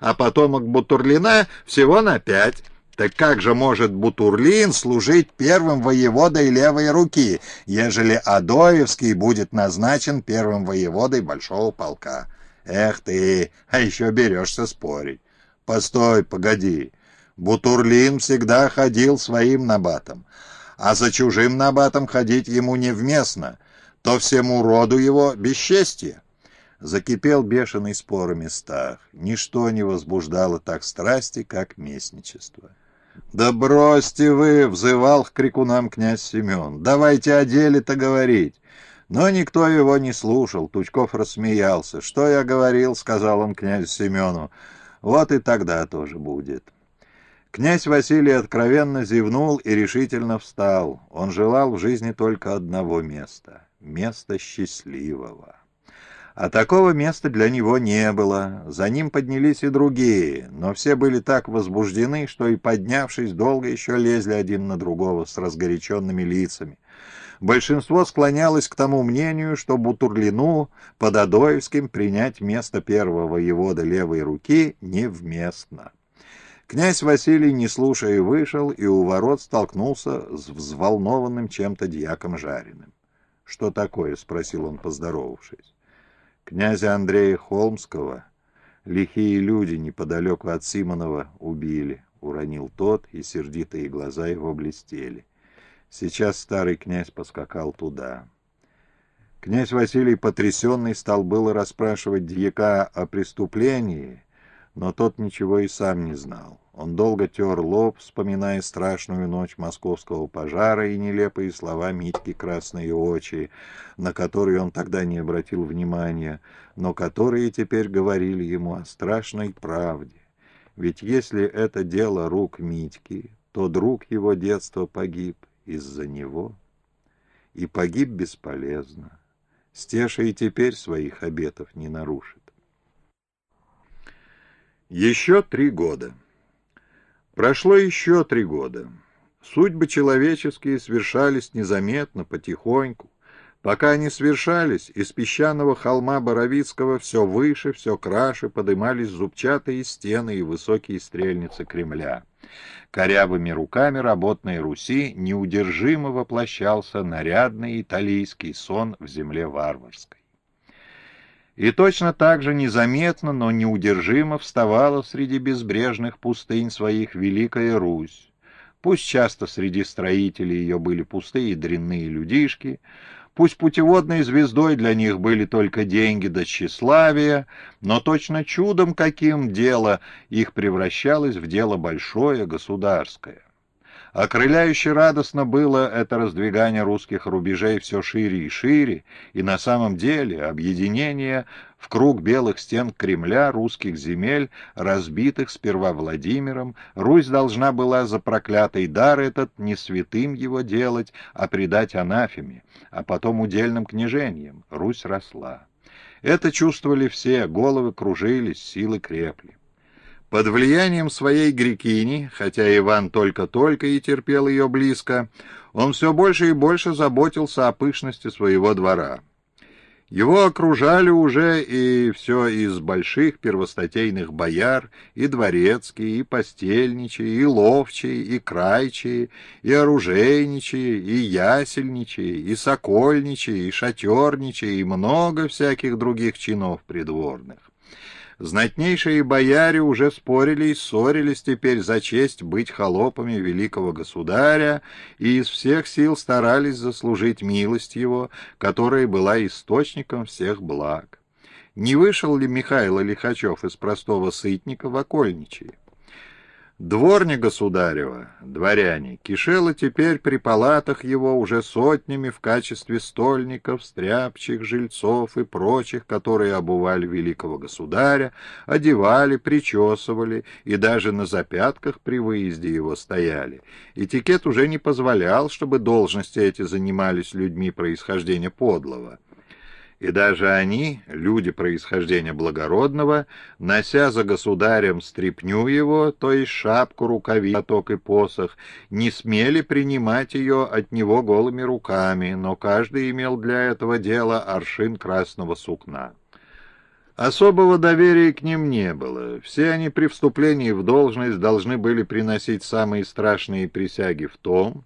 а потомок Бутурлина всего на пять. Так как же может Бутурлин служить первым воеводой левой руки, ежели Адоевский будет назначен первым воеводой большого полка? Эх ты, а еще берешься спорить. Постой, погоди. Бутурлин всегда ходил своим набатом, а за чужим набатом ходить ему невместно, то всему роду его бесчестье. Закипел бешеный спор о местах. Ничто не возбуждало так страсти, как местничество. «Да бросьте вы!» — взывал к крикунам князь Семен. «Давайте о деле-то говорить!» Но никто его не слушал. Тучков рассмеялся. «Что я говорил?» — сказал он князю Семену. «Вот и тогда тоже будет». Князь Василий откровенно зевнул и решительно встал. Он желал в жизни только одного места — места счастливого. А такого места для него не было. За ним поднялись и другие, но все были так возбуждены, что и поднявшись, долго еще лезли один на другого с разгоряченными лицами. Большинство склонялось к тому мнению, что Бутурлину под Адоевским принять место первого воевода левой руки невместно. Князь Василий, не слушая, вышел и у ворот столкнулся с взволнованным чем-то дьяком Жареным. «Что такое?» — спросил он, поздоровавшись. Князя Андрея Холмского лихие люди неподалеку от Симонова убили, уронил тот, и сердитые глаза его блестели. Сейчас старый князь поскакал туда. Князь Василий, потрясенный, стал было расспрашивать дьяка о преступлении, но тот ничего и сам не знал. Он долго тер лоб, вспоминая страшную ночь московского пожара и нелепые слова Митьки «Красные очи», на которые он тогда не обратил внимания, но которые теперь говорили ему о страшной правде. Ведь если это дело рук Митьки, то друг его детства погиб из-за него. И погиб бесполезно. Стеша и теперь своих обетов не нарушит. Еще три года. Прошло еще три года. Судьбы человеческие свершались незаметно, потихоньку. Пока они свершались, из песчаного холма Боровицкого все выше, все краше подымались зубчатые стены и высокие стрельницы Кремля. Корявыми руками работной Руси неудержимо воплощался нарядный италийский сон в земле варварской. И точно так же незаметно, но неудержимо вставала среди безбрежных пустынь своих Великая Русь. Пусть часто среди строителей ее были пустые и дрянные людишки, пусть путеводной звездой для них были только деньги до тщеславия, но точно чудом каким дело их превращалось в дело большое, государское. Окрыляюще радостно было это раздвигание русских рубежей все шире и шире, и на самом деле объединение в круг белых стен Кремля русских земель, разбитых сперва Владимиром, Русь должна была за проклятый дар этот не святым его делать, а предать анафеме, а потом удельным княжениям. Русь росла. Это чувствовали все, головы кружились, силы крепли. Под влиянием своей грекини, хотя Иван только-только и терпел ее близко, он все больше и больше заботился о пышности своего двора. Его окружали уже и все из больших первостатейных бояр, и дворецкие, и постельничие, и ловчие, и крайчие, и оружейничие, и ясельничие, и сокольничие, и шатерничие, и много всяких других чинов придворных. Знатнейшие бояре уже спорили и ссорились теперь за честь быть холопами великого государя и из всех сил старались заслужить милость его, которая была источником всех благ. Не вышел ли Михаил Лихачев из простого сытника в окольничье? Дворня государева, дворяне, кишела теперь при палатах его уже сотнями в качестве стольников, стряпчих, жильцов и прочих, которые обували великого государя, одевали, причесывали и даже на запятках при выезде его стояли. Этикет уже не позволял, чтобы должности эти занимались людьми происхождения подлого и даже они, люди происхождения благородного, нося за государем стряпню его, то есть шапку, рукавиток и посох, не смели принимать ее от него голыми руками, но каждый имел для этого дела аршин красного сукна. Особого доверия к ним не было. Все они при вступлении в должность должны были приносить самые страшные присяги в том,